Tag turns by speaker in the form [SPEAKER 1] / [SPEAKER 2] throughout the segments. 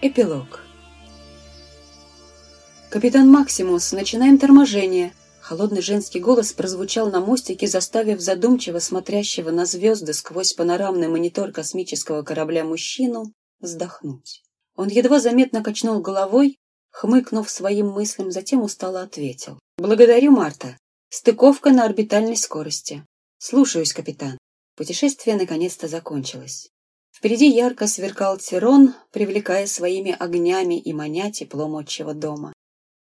[SPEAKER 1] Эпилог. «Капитан Максимус, начинаем торможение!» Холодный женский голос прозвучал на мостике, заставив задумчиво смотрящего на звезды сквозь панорамный монитор космического корабля мужчину вздохнуть. Он едва заметно качнул головой, хмыкнув своим мыслям, затем устало ответил. «Благодарю, Марта. Стыковка на орбитальной скорости. Слушаюсь, капитан». Путешествие наконец-то закончилось. Впереди ярко сверкал Тирон, привлекая своими огнями и маня теплом отчего дома.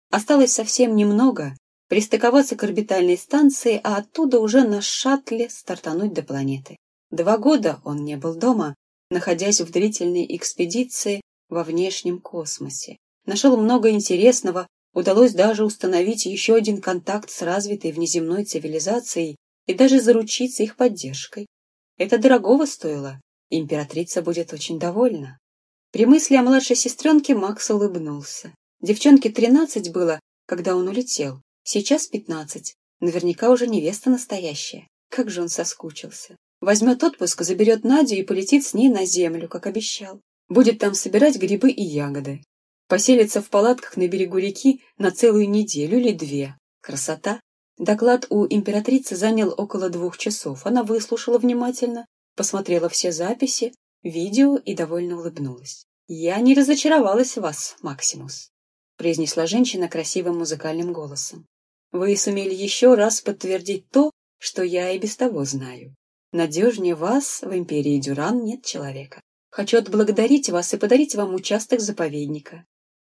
[SPEAKER 1] Осталось совсем немного, пристыковаться к орбитальной станции, а оттуда уже на шаттле стартануть до планеты. Два года он не был дома, находясь в длительной экспедиции во внешнем космосе. Нашел много интересного, удалось даже установить еще один контакт с развитой внеземной цивилизацией и даже заручиться их поддержкой. Это дорогого стоило, Императрица будет очень довольна. При мысли о младшей сестренке Макс улыбнулся. Девчонке тринадцать было, когда он улетел. Сейчас пятнадцать. Наверняка уже невеста настоящая. Как же он соскучился. Возьмет отпуск, заберет Надю и полетит с ней на землю, как обещал. Будет там собирать грибы и ягоды. Поселится в палатках на берегу реки на целую неделю или две. Красота. Доклад у императрицы занял около двух часов. Она выслушала внимательно, посмотрела все записи, видео и довольно улыбнулась. «Я не разочаровалась в вас, Максимус», — произнесла женщина красивым музыкальным голосом. «Вы сумели еще раз подтвердить то, что я и без того знаю. Надежнее вас в империи Дюран нет человека. Хочу отблагодарить вас и подарить вам участок заповедника.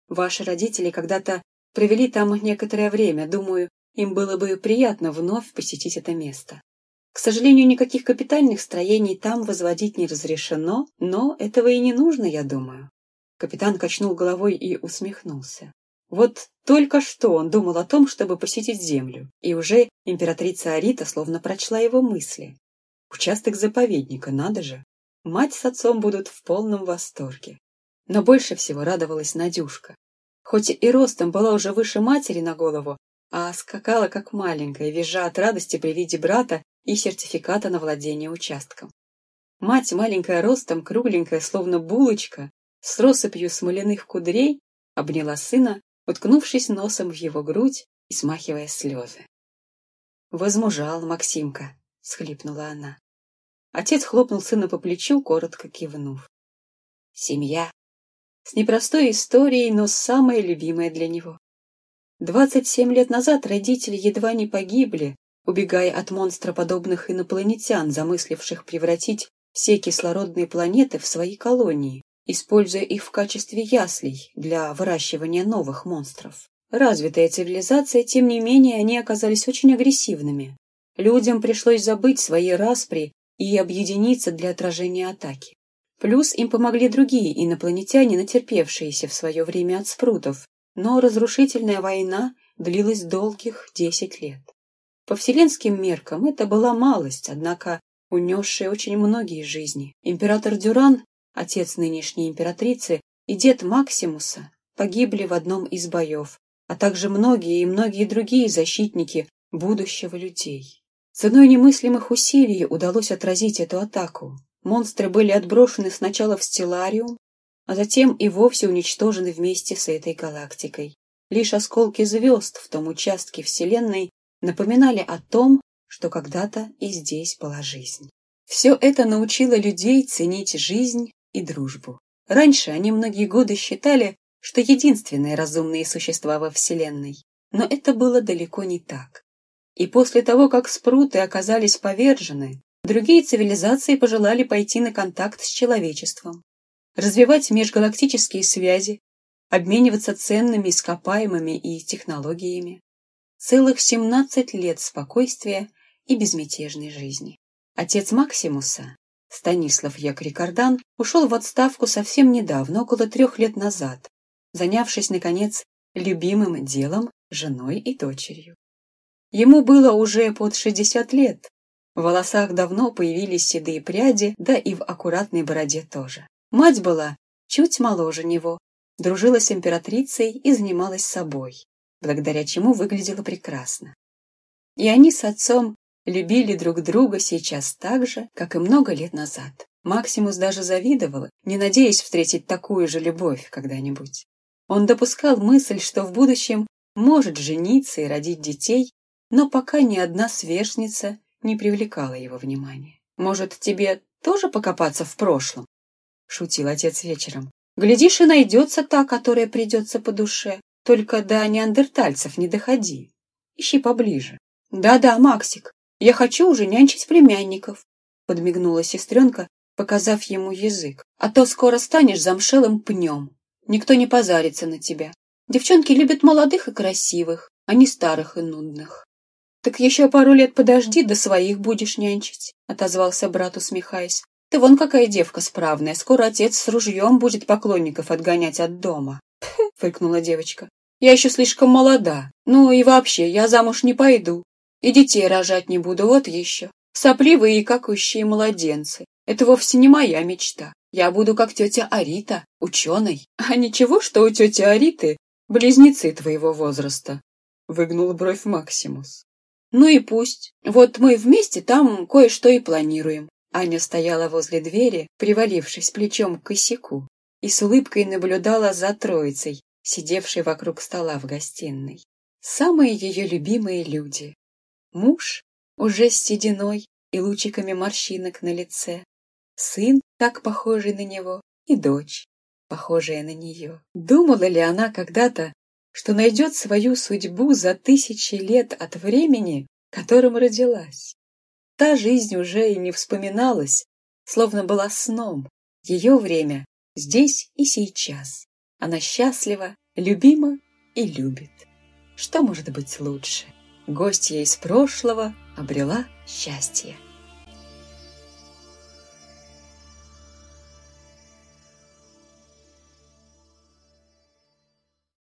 [SPEAKER 1] Ваши родители когда-то провели там некоторое время, думаю, им было бы приятно вновь посетить это место. К сожалению, никаких капитальных строений там возводить не разрешено, но этого и не нужно, я думаю. Капитан качнул головой и усмехнулся. Вот только что он думал о том, чтобы посетить землю, и уже императрица Арита словно прочла его мысли. Участок заповедника, надо же. Мать с отцом будут в полном восторге. Но больше всего радовалась Надюшка. Хоть и ростом была уже выше матери на голову, а скакала как маленькая, визжа от радости при виде брата и сертификата на владение участком. Мать, маленькая ростом, кругленькая, словно булочка, с россыпью смоляных кудрей, обняла сына, уткнувшись носом в его грудь и смахивая слезы. «Возмужал Максимка», — схлипнула она. Отец хлопнул сына по плечу, коротко кивнув. «Семья. С непростой историей, но самая любимая для него. Двадцать семь лет назад родители едва не погибли, убегая от монстроподобных инопланетян, замысливших превратить все кислородные планеты в свои колонии, используя их в качестве яслей для выращивания новых монстров. Развитая цивилизация, тем не менее, они оказались очень агрессивными. Людям пришлось забыть свои распри и объединиться для отражения атаки. Плюс им помогли другие инопланетяне, натерпевшиеся в свое время от спрутов, но разрушительная война длилась долгих десять лет. По вселенским меркам это была малость, однако унесшая очень многие жизни. Император Дюран, отец нынешней императрицы, и дед Максимуса погибли в одном из боев, а также многие и многие другие защитники будущего людей. Ценой немыслимых усилий удалось отразить эту атаку. Монстры были отброшены сначала в Стеллариум, а затем и вовсе уничтожены вместе с этой галактикой. Лишь осколки звезд в том участке Вселенной напоминали о том, что когда-то и здесь была жизнь. Все это научило людей ценить жизнь и дружбу. Раньше они многие годы считали, что единственные разумные существа во Вселенной, но это было далеко не так. И после того, как спруты оказались повержены, другие цивилизации пожелали пойти на контакт с человечеством, развивать межгалактические связи, обмениваться ценными ископаемыми и технологиями. Целых 17 лет спокойствия и безмятежной жизни. Отец Максимуса, Станислав Якрикардан, ушел в отставку совсем недавно, около трех лет назад, занявшись, наконец, любимым делом, женой и дочерью. Ему было уже под 60 лет, в волосах давно появились седые пряди, да и в аккуратной бороде тоже. Мать была чуть моложе него, дружила с императрицей и занималась собой благодаря чему выглядела прекрасно. И они с отцом любили друг друга сейчас так же, как и много лет назад. Максимус даже завидовал, не надеясь встретить такую же любовь когда-нибудь. Он допускал мысль, что в будущем может жениться и родить детей, но пока ни одна сверстница не привлекала его внимания. «Может, тебе тоже покопаться в прошлом?» — шутил отец вечером. «Глядишь, и найдется та, которая придется по душе. Только до неандертальцев не доходи. Ищи поближе». «Да-да, Максик, я хочу уже нянчить племянников», — подмигнула сестренка, показав ему язык. «А то скоро станешь замшелым пнем. Никто не позарится на тебя. Девчонки любят молодых и красивых, а не старых и нудных». «Так еще пару лет подожди, до своих будешь нянчить», — отозвался брат, усмехаясь. «Ты вон какая девка справная, скоро отец с ружьем будет поклонников отгонять от дома». Фыркнула девочка. «Я еще слишком молода. Ну и вообще, я замуж не пойду. И детей рожать не буду, вот еще. Сопливые и какающие младенцы. Это вовсе не моя мечта. Я буду как тетя Арита, ученой. А ничего, что у тети Ариты близнецы твоего возраста», — выгнул бровь Максимус. Ну и пусть. Вот мы вместе там кое-что и планируем. Аня стояла возле двери, привалившись плечом к косяку, и с улыбкой наблюдала за троицей, сидевшей вокруг стола в гостиной. Самые ее любимые люди. Муж, уже с сединой и лучиками морщинок на лице. Сын, так похожий на него, и дочь, похожая на нее. Думала ли она когда-то, что найдет свою судьбу за тысячи лет от времени, которым родилась. Та жизнь уже и не вспоминалась, словно была сном. Ее время здесь и сейчас. Она счастлива, любима и любит. Что может быть лучше? Гостья из прошлого обрела счастье.